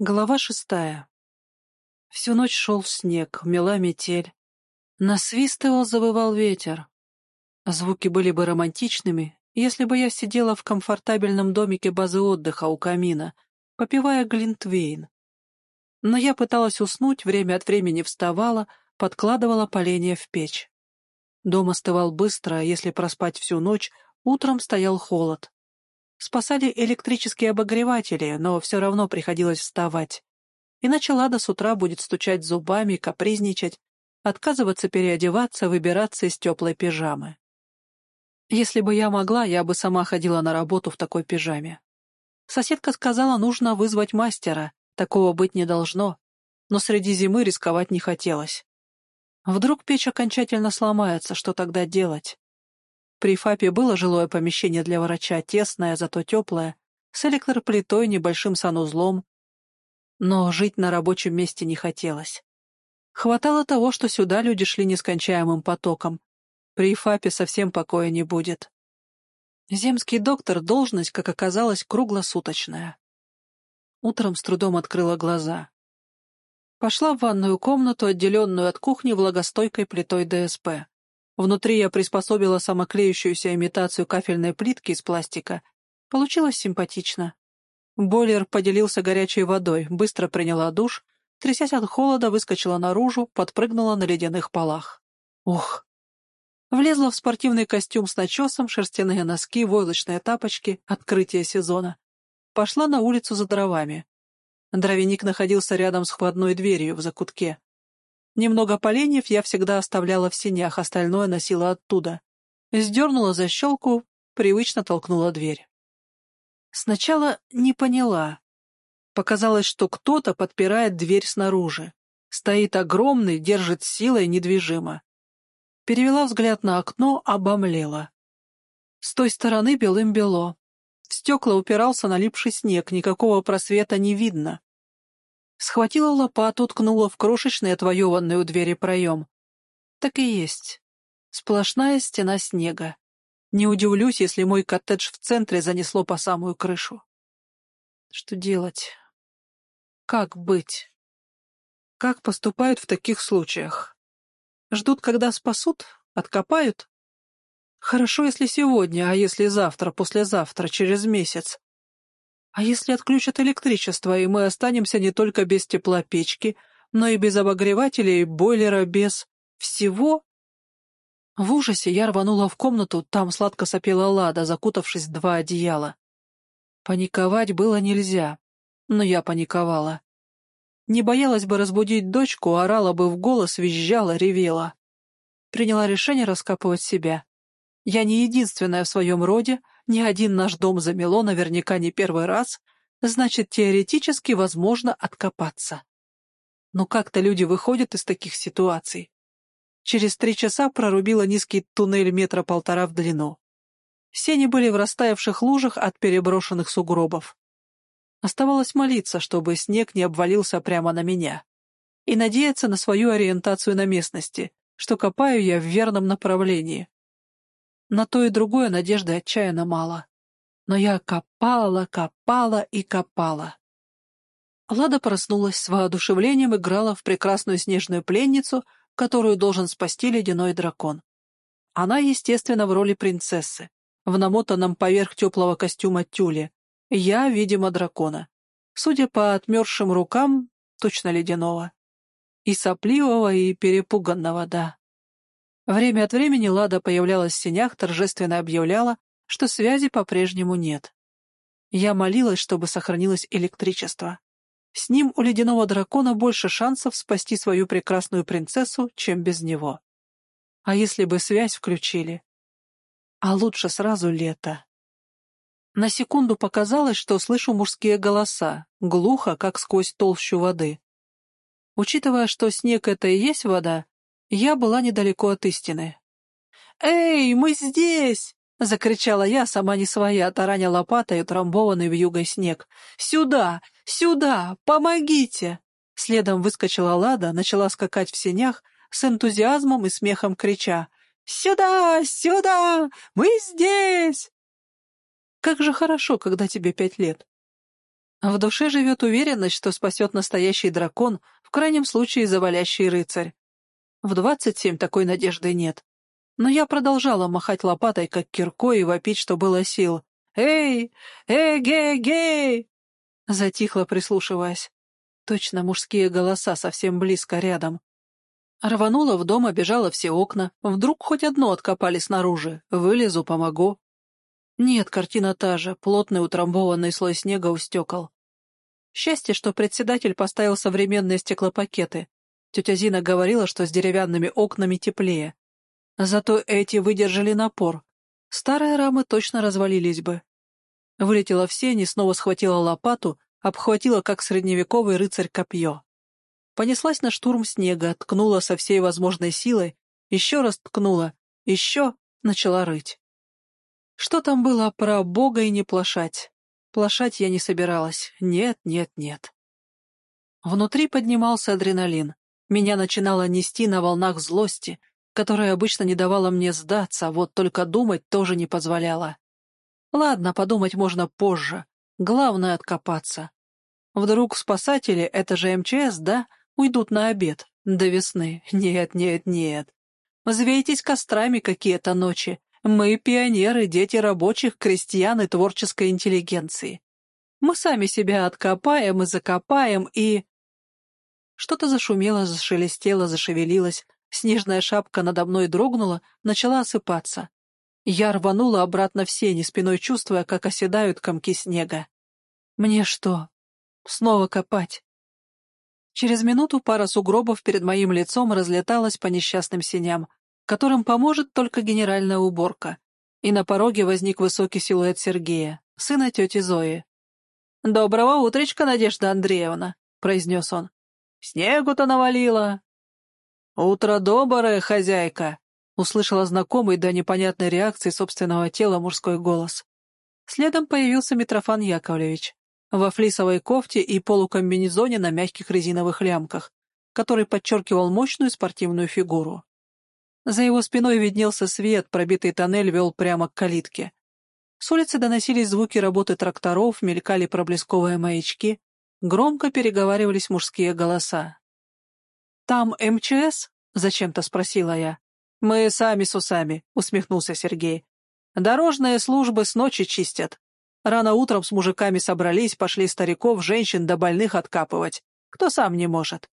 Глава шестая. Всю ночь шел снег, мела метель. Насвистывал, завывал ветер. Звуки были бы романтичными, если бы я сидела в комфортабельном домике базы отдыха у камина, попивая глинтвейн. Но я пыталась уснуть, время от времени вставала, подкладывала поленья в печь. Дом остывал быстро, а если проспать всю ночь, утром стоял холод. Спасали электрические обогреватели, но все равно приходилось вставать. Иначе Лада с утра будет стучать зубами, капризничать, отказываться переодеваться, выбираться из теплой пижамы. Если бы я могла, я бы сама ходила на работу в такой пижаме. Соседка сказала, нужно вызвать мастера, такого быть не должно, но среди зимы рисковать не хотелось. Вдруг печь окончательно сломается, что тогда делать? При ФАПе было жилое помещение для врача, тесное, зато теплое, с электроплитой, небольшим санузлом. Но жить на рабочем месте не хотелось. Хватало того, что сюда люди шли нескончаемым потоком. При ФАПе совсем покоя не будет. Земский доктор — должность, как оказалось, круглосуточная. Утром с трудом открыла глаза. Пошла в ванную комнату, отделенную от кухни влагостойкой плитой ДСП. Внутри я приспособила самоклеющуюся имитацию кафельной плитки из пластика. Получилось симпатично. Бойлер поделился горячей водой, быстро приняла душ, трясясь от холода, выскочила наружу, подпрыгнула на ледяных полах. Ух! Влезла в спортивный костюм с начесом, шерстяные носки, войлочные тапочки, открытие сезона. Пошла на улицу за дровами. Дровяник находился рядом с входной дверью в закутке. Немного поленьев я всегда оставляла в сенях, остальное носила оттуда. Сдернула защелку, привычно толкнула дверь. Сначала не поняла. Показалось, что кто-то подпирает дверь снаружи. Стоит огромный, держит силой недвижимо. Перевела взгляд на окно, обомлела. С той стороны белым-бело. В стекла упирался налипший снег, никакого просвета не видно. Схватила лопату, ткнула в крошечный отвоеванный у двери проем. Так и есть. Сплошная стена снега. Не удивлюсь, если мой коттедж в центре занесло по самую крышу. Что делать? Как быть? Как поступают в таких случаях? Ждут, когда спасут? Откопают? Хорошо, если сегодня, а если завтра, послезавтра, через месяц. А если отключат электричество, и мы останемся не только без тепла печки, но и без обогревателей, бойлера, без... всего? В ужасе я рванула в комнату, там сладко сопела Лада, закутавшись в два одеяла. Паниковать было нельзя, но я паниковала. Не боялась бы разбудить дочку, орала бы в голос, визжала, ревела. Приняла решение раскапывать себя. Я не единственная в своем роде, ни один наш дом замело наверняка не первый раз, значит, теоретически возможно откопаться. Но как-то люди выходят из таких ситуаций. Через три часа прорубила низкий туннель метра полтора в длину. Сени были в растаявших лужах от переброшенных сугробов. Оставалось молиться, чтобы снег не обвалился прямо на меня. И надеяться на свою ориентацию на местности, что копаю я в верном направлении. На то и другое надежды отчаянно мало. Но я копала, копала и копала. Лада проснулась с воодушевлением, играла в прекрасную снежную пленницу, которую должен спасти ледяной дракон. Она, естественно, в роли принцессы, в намотанном поверх теплого костюма тюле. Я, видимо, дракона. Судя по отмерзшим рукам, точно ледяного. И сопливого, и перепуганного, да. Время от времени Лада появлялась в сенях, торжественно объявляла, что связи по-прежнему нет. Я молилась, чтобы сохранилось электричество. С ним у ледяного дракона больше шансов спасти свою прекрасную принцессу, чем без него. А если бы связь включили? А лучше сразу лето. На секунду показалось, что слышу мужские голоса, глухо, как сквозь толщу воды. Учитывая, что снег — это и есть вода, я была недалеко от истины. «Эй, мы здесь!» — закричала я, сама не своя, тараня лопатой утрамбованный в югой снег. «Сюда! Сюда! Помогите!» Следом выскочила Лада, начала скакать в сенях, с энтузиазмом и смехом крича. «Сюда! Сюда! Мы здесь!» Как же хорошо, когда тебе пять лет. В душе живет уверенность, что спасет настоящий дракон, в крайнем случае завалящий рыцарь. В двадцать семь такой надежды нет. Но я продолжала махать лопатой, как киркой, и вопить, что было сил. «Эй! Эй-гей-гей!» Затихла, прислушиваясь. Точно мужские голоса совсем близко рядом. Рванула в дом, обежала все окна. Вдруг хоть одно откопали снаружи. Вылезу, помогу. Нет, картина та же, плотный утрамбованный слой снега у стекол. Счастье, что председатель поставил современные стеклопакеты. Тетя Зина говорила, что с деревянными окнами теплее. Зато эти выдержали напор. Старые рамы точно развалились бы. Вылетела в сень и снова схватила лопату, обхватила, как средневековый рыцарь, копье. Понеслась на штурм снега, ткнула со всей возможной силой, еще раз ткнула, еще начала рыть. Что там было про Бога и не плашать? Плашать я не собиралась. Нет, нет, нет. Внутри поднимался адреналин. Меня начинало нести на волнах злости, которая обычно не давала мне сдаться, вот только думать тоже не позволяла. Ладно, подумать можно позже. Главное — откопаться. Вдруг спасатели, это же МЧС, да, уйдут на обед до весны. Нет, нет, нет. Взвейтесь кострами какие-то ночи, мы пионеры, дети рабочих, крестьян и творческой интеллигенции. Мы сами себя откопаем и закопаем, и... Что-то зашумело, зашелестело, зашевелилось. Снежная шапка надо мной дрогнула, начала осыпаться. Я рванула обратно в сени, спиной чувствуя, как оседают комки снега. Мне что, снова копать? Через минуту пара сугробов перед моим лицом разлеталась по несчастным сеням которым поможет только генеральная уборка. И на пороге возник высокий силуэт Сергея, сына тети Зои. «Доброго утречка, Надежда Андреевна», — произнес он. «Снегу-то навалило». «Утро доброе, хозяйка», — услышала знакомый до непонятной реакции собственного тела мужской голос. Следом появился Митрофан Яковлевич во флисовой кофте и полукомбинезоне на мягких резиновых лямках, который подчеркивал мощную спортивную фигуру. За его спиной виднелся свет, пробитый тоннель вел прямо к калитке. С улицы доносились звуки работы тракторов, мелькали проблесковые маячки, громко переговаривались мужские голоса. «Там МЧС?» — зачем-то спросила я. «Мы сами с усами», — усмехнулся Сергей. «Дорожные службы с ночи чистят. Рано утром с мужиками собрались, пошли стариков, женщин да больных откапывать. Кто сам не может?»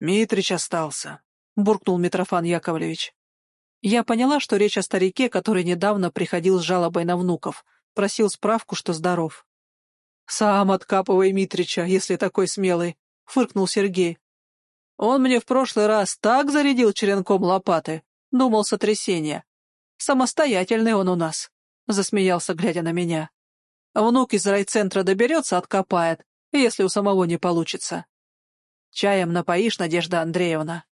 Митрич остался. — буркнул Митрофан Яковлевич. Я поняла, что речь о старике, который недавно приходил с жалобой на внуков, просил справку, что здоров. «Сам откапывай Митрича, если такой смелый», — фыркнул Сергей. «Он мне в прошлый раз так зарядил черенком лопаты, думал сотрясение. Самостоятельный он у нас», — засмеялся, глядя на меня. «Внук из райцентра доберется, откопает, если у самого не получится. Чаем напоишь, Надежда Андреевна?»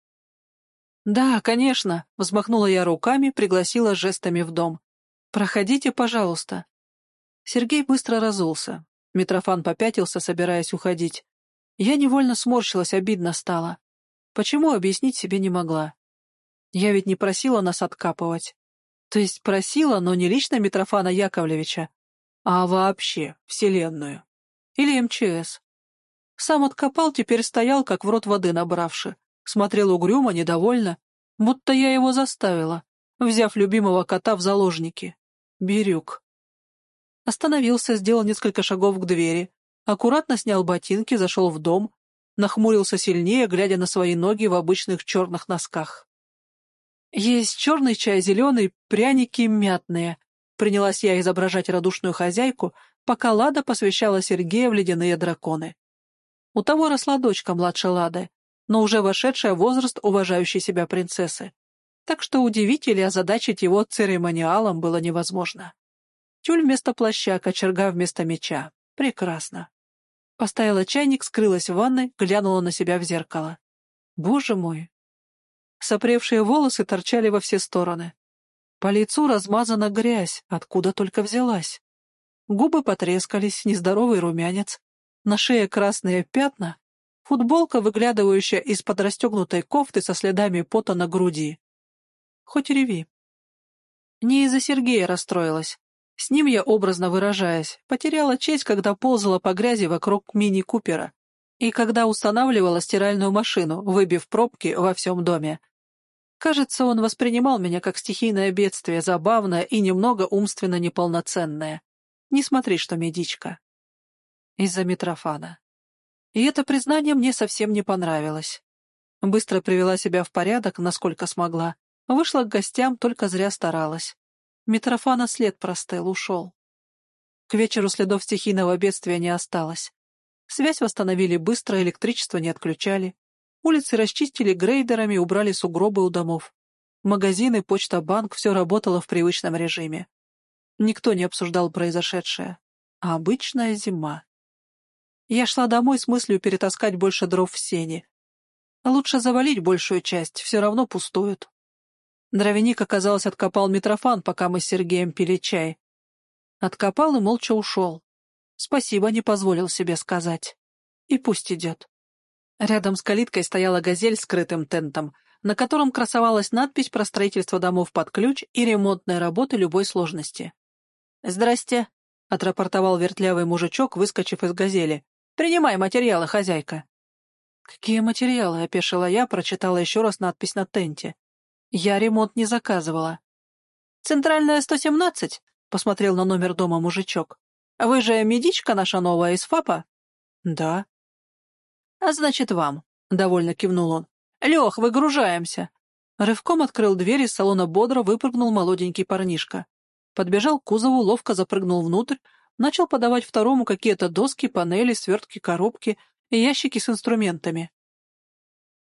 «Да, конечно», — взмахнула я руками, пригласила жестами в дом. «Проходите, пожалуйста». Сергей быстро разулся. Митрофан попятился, собираясь уходить. Я невольно сморщилась, обидно стало. Почему, объяснить себе не могла. Я ведь не просила нас откапывать. То есть просила, но не лично Митрофана Яковлевича, а вообще Вселенную. Или МЧС. Сам откопал, теперь стоял, как в рот воды набравши. Смотрел угрюмо, недовольно, будто я его заставила, взяв любимого кота в заложники. Бирюк. Остановился, сделал несколько шагов к двери, аккуратно снял ботинки, зашел в дом, нахмурился сильнее, глядя на свои ноги в обычных черных носках. «Есть черный чай, зеленый, пряники мятные», — принялась я изображать радушную хозяйку, пока Лада посвящала Сергея в ледяные драконы. У того росла дочка младше Лады, но уже вошедшая в возраст уважающей себя принцессы. Так что удивить или озадачить его церемониалом было невозможно. Тюль вместо плаща, кочерга вместо меча. Прекрасно. Поставила чайник, скрылась в ванной, глянула на себя в зеркало. Боже мой! Сопревшие волосы торчали во все стороны. По лицу размазана грязь, откуда только взялась. Губы потрескались, нездоровый румянец. На шее красные пятна, Футболка, выглядывающая из-под расстегнутой кофты со следами пота на груди. Хоть реви. Не из-за Сергея расстроилась. С ним я, образно выражаясь, потеряла честь, когда ползала по грязи вокруг мини-купера и когда устанавливала стиральную машину, выбив пробки во всем доме. Кажется, он воспринимал меня как стихийное бедствие, забавное и немного умственно неполноценное. Не смотри, что медичка. Из-за Митрофана. И это признание мне совсем не понравилось. Быстро привела себя в порядок, насколько смогла. Вышла к гостям, только зря старалась. Митрофана след простыл, ушел. К вечеру следов стихийного бедствия не осталось. Связь восстановили быстро, электричество не отключали. Улицы расчистили грейдерами, убрали сугробы у домов. Магазины, почта, банк — все работало в привычном режиме. Никто не обсуждал произошедшее. А обычная зима. Я шла домой с мыслью перетаскать больше дров в сене. Лучше завалить большую часть, все равно пустуют. Дровяник, оказалось, откопал Митрофан, пока мы с Сергеем пили чай. Откопал и молча ушел. Спасибо не позволил себе сказать. И пусть идет. Рядом с калиткой стояла газель с скрытым тентом, на котором красовалась надпись про строительство домов под ключ и ремонтные работы любой сложности. «Здрасте», — отрапортовал вертлявый мужичок, выскочив из газели. «Принимай материалы, хозяйка». «Какие материалы?» — опешила я, прочитала еще раз надпись на тенте. Я ремонт не заказывала. «Центральная 117?» — посмотрел на номер дома мужичок. «Вы же медичка наша новая из ФАПа?» «Да». «А значит, вам», — довольно кивнул он. «Лех, выгружаемся». Рывком открыл дверь, из салона бодро выпрыгнул молоденький парнишка. Подбежал к кузову, ловко запрыгнул внутрь, начал подавать второму какие-то доски, панели, свертки, коробки и ящики с инструментами.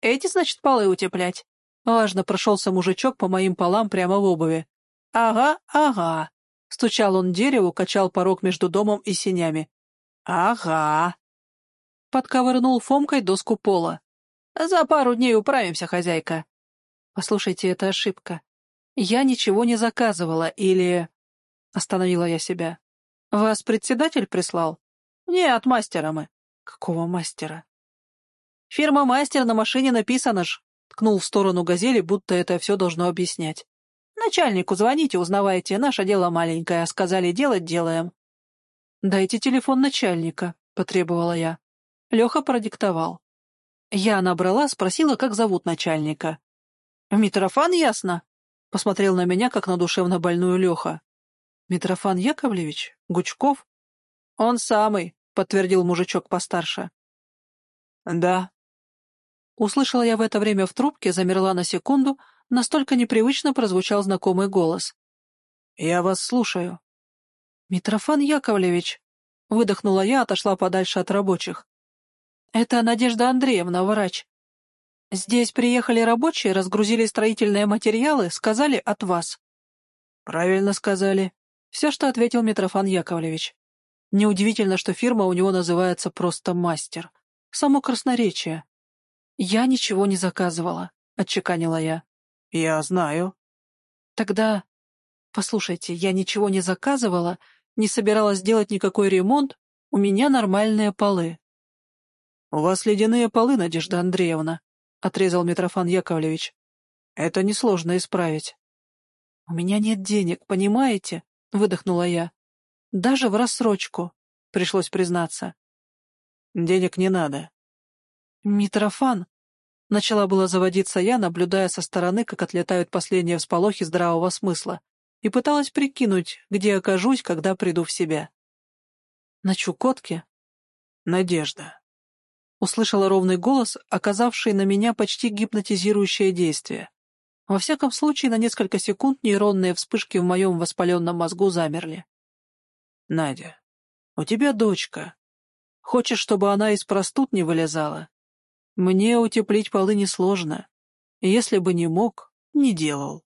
«Эти, значит, полы утеплять?» Важно прошелся мужичок по моим полам прямо в обуви. «Ага, ага!» Стучал он дереву, качал порог между домом и сенями. «Ага!» Подковырнул Фомкой доску пола. «За пару дней управимся, хозяйка!» «Послушайте, это ошибка. Я ничего не заказывала, или...» Остановила я себя. «Вас председатель прислал?» «Нет, мастера мы». «Какого мастера?» «Фирма «Мастер» на машине написано ж. Ткнул в сторону газели, будто это все должно объяснять. «Начальнику звоните, узнавайте, наше дело маленькое, сказали делать, делаем». «Дайте телефон начальника», — потребовала я. Леха продиктовал. Я набрала, спросила, как зовут начальника. «Митрофан, ясно?» — посмотрел на меня, как на душевно больную Леха. «Митрофан Яковлевич? Гучков?» «Он самый», — подтвердил мужичок постарше. «Да», Услышала я в это время в трубке, замерла на секунду, настолько непривычно прозвучал знакомый голос. «Я вас слушаю». «Митрофан Яковлевич», — выдохнула я, отошла подальше от рабочих. «Это Надежда Андреевна, врач. Здесь приехали рабочие, разгрузили строительные материалы, сказали от вас». «Правильно сказали», — все, что ответил Митрофан Яковлевич. Неудивительно, что фирма у него называется просто «Мастер». Само красноречие. «Я ничего не заказывала», — отчеканила я. «Я знаю». «Тогда...» «Послушайте, я ничего не заказывала, не собиралась делать никакой ремонт, у меня нормальные полы». «У вас ледяные полы, Надежда Андреевна», — отрезал Митрофан Яковлевич. «Это несложно исправить». «У меня нет денег, понимаете?» — выдохнула я. «Даже в рассрочку», — пришлось признаться. «Денег не надо». «Митрофан», Начала было заводиться я, наблюдая со стороны, как отлетают последние всполохи здравого смысла, и пыталась прикинуть, где окажусь, когда приду в себя. На Чукотке? Надежда. Услышала ровный голос, оказавший на меня почти гипнотизирующее действие. Во всяком случае, на несколько секунд нейронные вспышки в моем воспаленном мозгу замерли. «Надя, у тебя дочка. Хочешь, чтобы она из простуд не вылезала? Мне утеплить полы несложно. Если бы не мог, не делал.